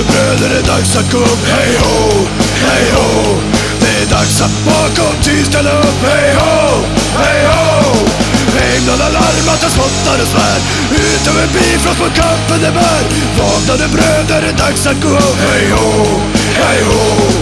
är det är dags att gå upp. Hej ho, hej ho. Det är dags att bakom tid ställa upp. Hej ho, hej ho. Änglarna larmat och spottar och svär. Ut över bifrost på kampen det bär. Vakna nu bröder, det är dags att gå upp. Hej ho, hej ho.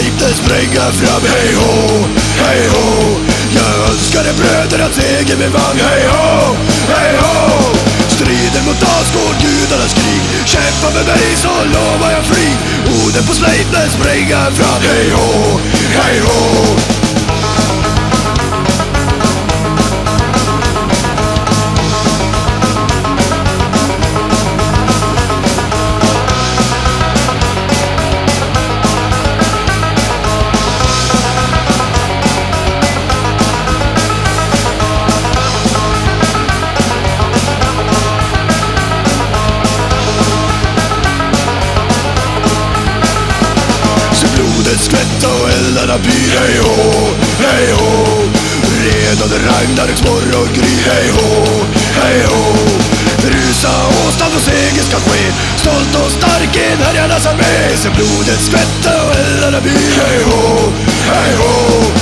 Inte springa fram Hej ho, hej ho. Jag önskade bröder att seger vi vann Hej ho, hej ho. Striden mot Asgård, gudarnas krig. Kämpa med mig så lovar jag fri. Oden på Sleipner springa fram Hej ho, blodet skvätta och eldarna pyr Hej ho, hej ho Redan Ragnaröks morgongry Hej ho, hej ho Rusa åstan och seger ska ske. Stolt och stark en härjarnas armé. Se blodet skvätta och eldarna pyr Hej ho, hej ho